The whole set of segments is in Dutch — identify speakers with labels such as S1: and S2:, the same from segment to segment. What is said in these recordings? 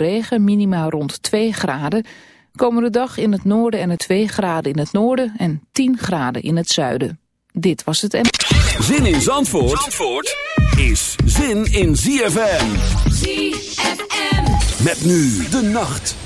S1: regen, minimaal rond 2 graden. Komende dag in het noorden en het 2 graden in het noorden en 10 graden in het zuiden. Dit was het en...
S2: Zin in Zandvoort, Zandvoort is zin in ZFM.
S3: ZFM.
S2: Met nu de nacht.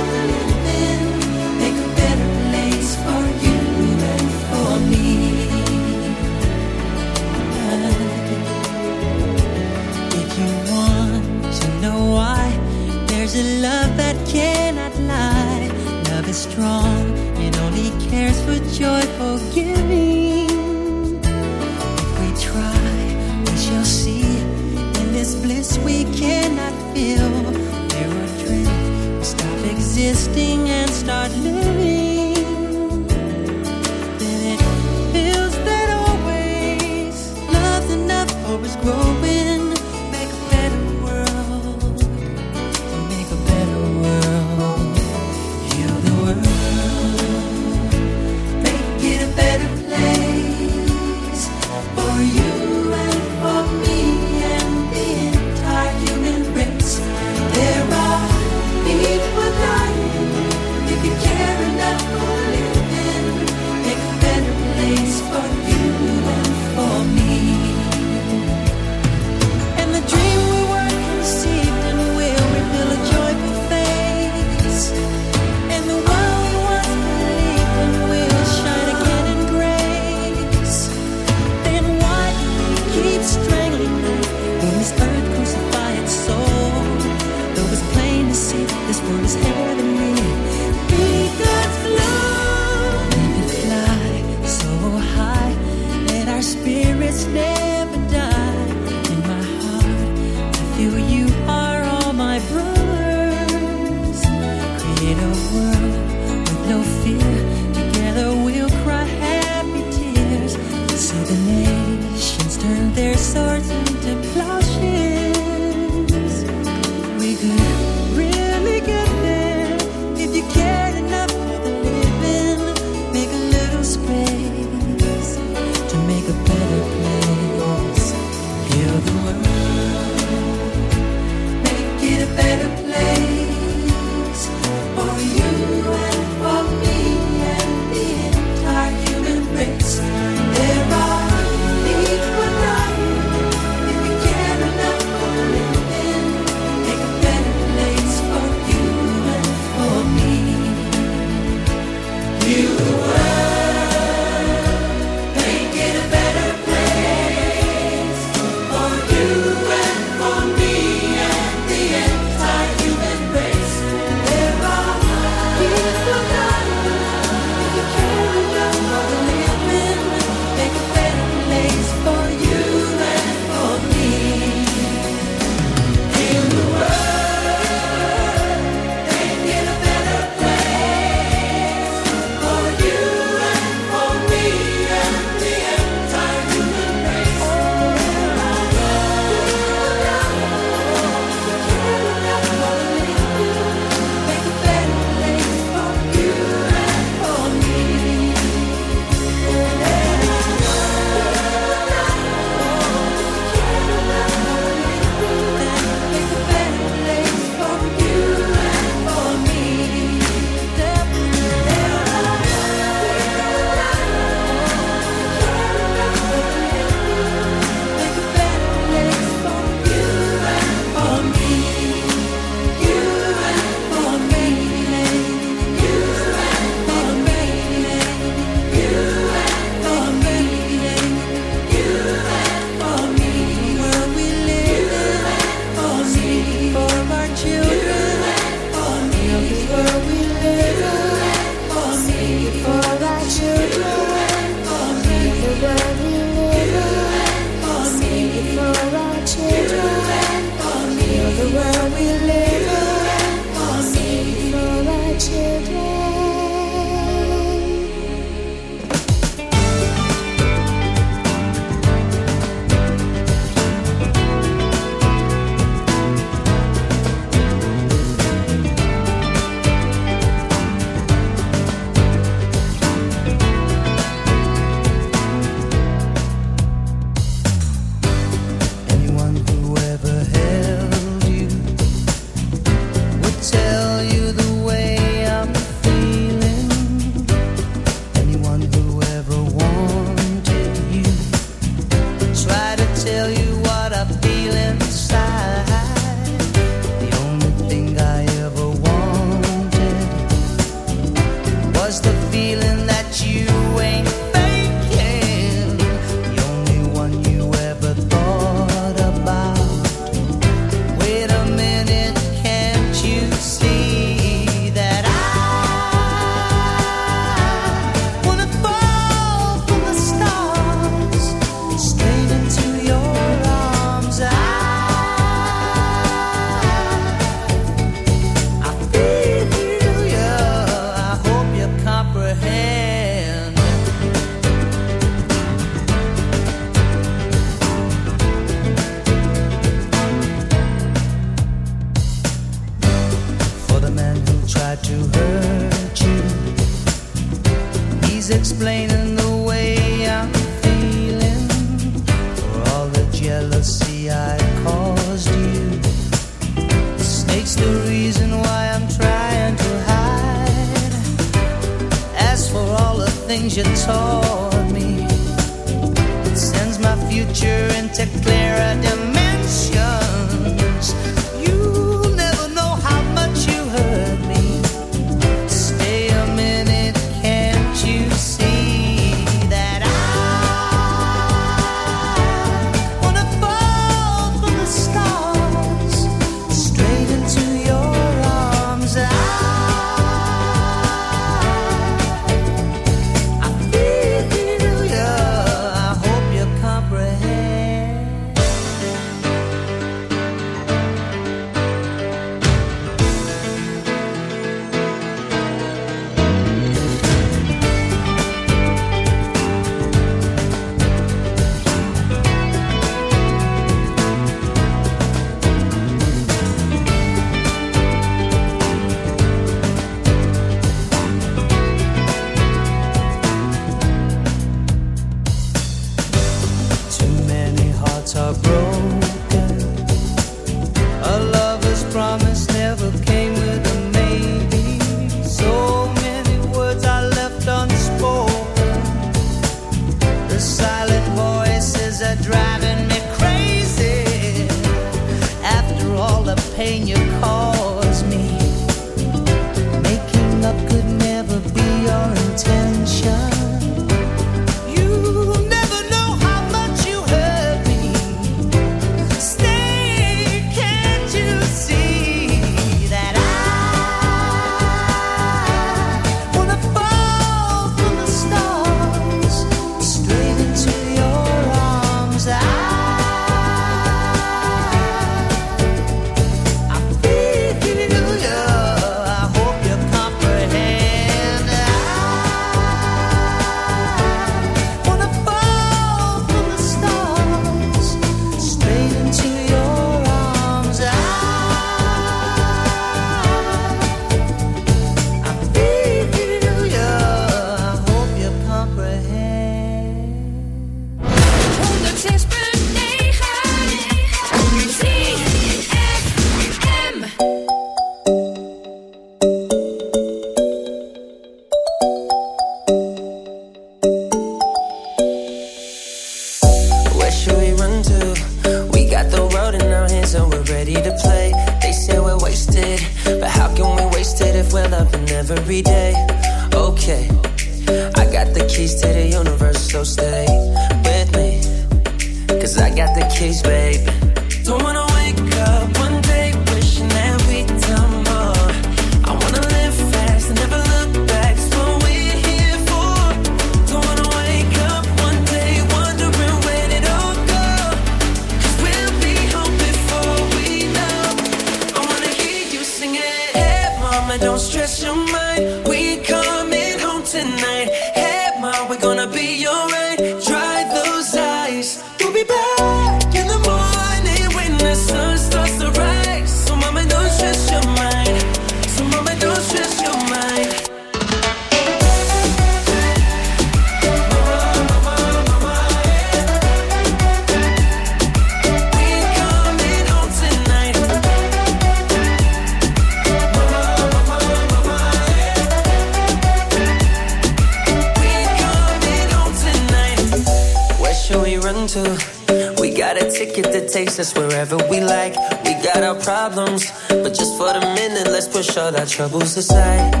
S4: Troubles aside.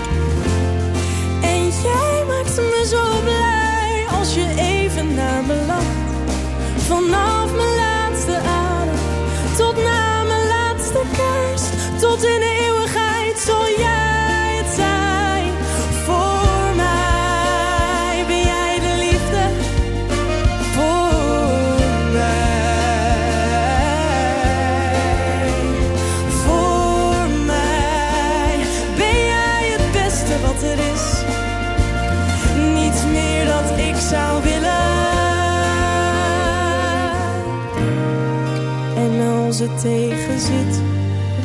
S5: Vanaf mijn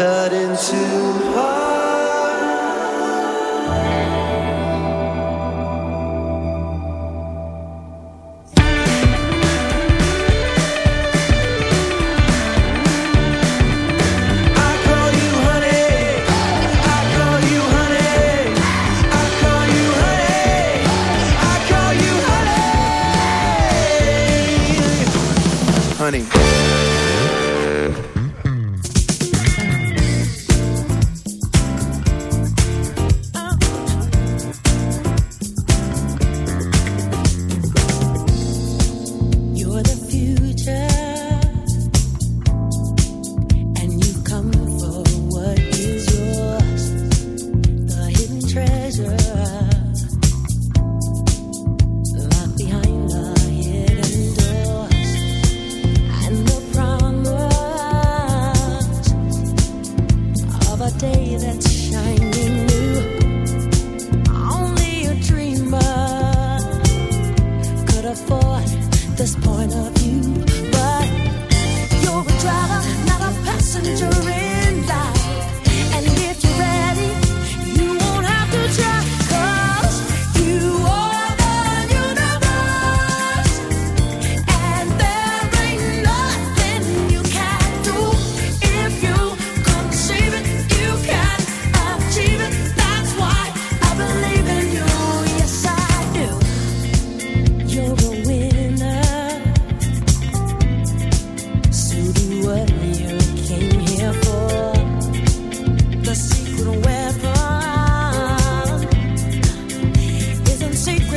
S6: cut into
S2: my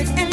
S2: and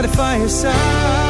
S7: by the fireside.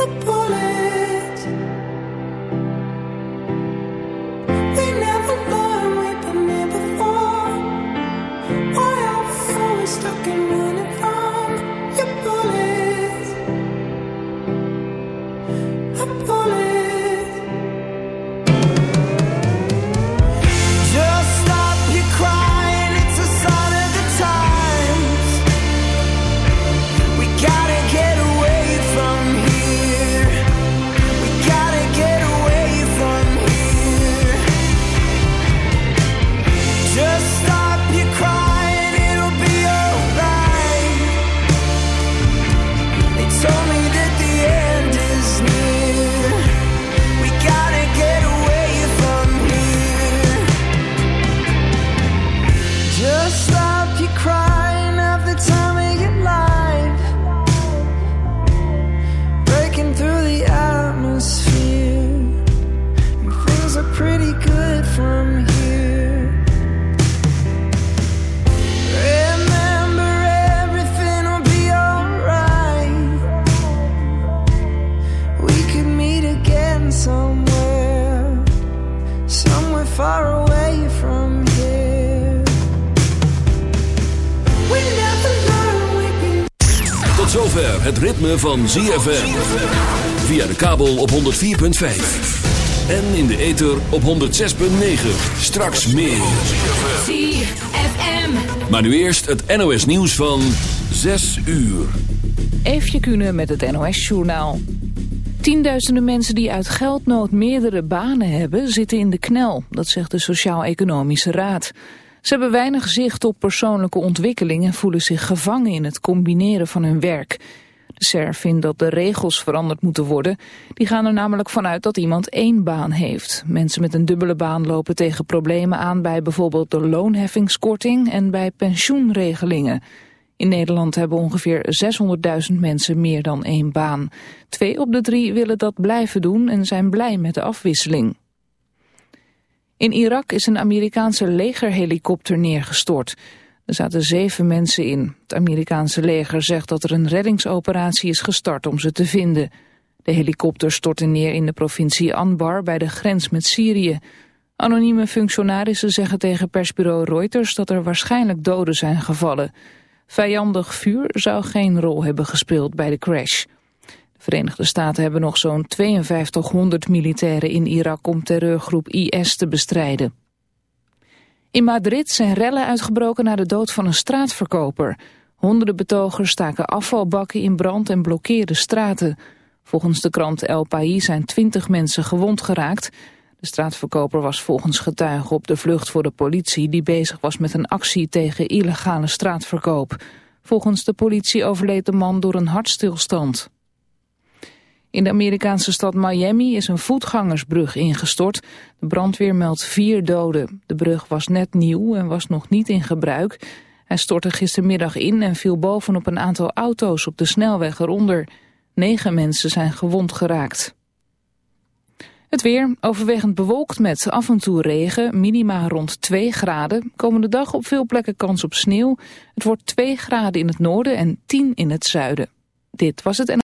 S8: the
S2: van ZFM. Via de kabel op 104.5. En in de ether op 106.9. Straks meer.
S3: ZFM.
S2: Maar nu eerst het NOS nieuws van 6 uur.
S1: Eefje Kunnen met het NOS-journaal. Tienduizenden mensen die uit geldnood meerdere banen hebben, zitten in de knel. Dat zegt de Sociaal-Economische Raad. Ze hebben weinig zicht op persoonlijke ontwikkeling en voelen zich gevangen in het combineren van hun werk. De SER vindt dat de regels veranderd moeten worden. Die gaan er namelijk vanuit dat iemand één baan heeft. Mensen met een dubbele baan lopen tegen problemen aan bij bijvoorbeeld de loonheffingskorting en bij pensioenregelingen. In Nederland hebben ongeveer 600.000 mensen meer dan één baan. Twee op de drie willen dat blijven doen en zijn blij met de afwisseling. In Irak is een Amerikaanse legerhelikopter neergestort. Er zaten zeven mensen in. Het Amerikaanse leger zegt dat er een reddingsoperatie is gestart om ze te vinden. De helikopter stortte neer in de provincie Anbar bij de grens met Syrië. Anonieme functionarissen zeggen tegen persbureau Reuters dat er waarschijnlijk doden zijn gevallen. Vijandig vuur zou geen rol hebben gespeeld bij de crash. De Verenigde Staten hebben nog zo'n 5200 militairen in Irak om terreurgroep IS te bestrijden. In Madrid zijn rellen uitgebroken na de dood van een straatverkoper. Honderden betogers staken afvalbakken in brand en blokkeerden straten. Volgens de krant El País zijn 20 mensen gewond geraakt. De straatverkoper was volgens getuigen op de vlucht voor de politie... die bezig was met een actie tegen illegale straatverkoop. Volgens de politie overleed de man door een hartstilstand. In de Amerikaanse stad Miami is een voetgangersbrug ingestort. De brandweer meldt vier doden. De brug was net nieuw en was nog niet in gebruik. Hij stortte gistermiddag in en viel bovenop een aantal auto's op de snelweg eronder. Negen mensen zijn gewond geraakt. Het weer overwegend bewolkt met af en toe regen, minima rond 2 graden. Komende dag op veel plekken kans op sneeuw. Het wordt 2 graden in het noorden en 10 in het zuiden. Dit was het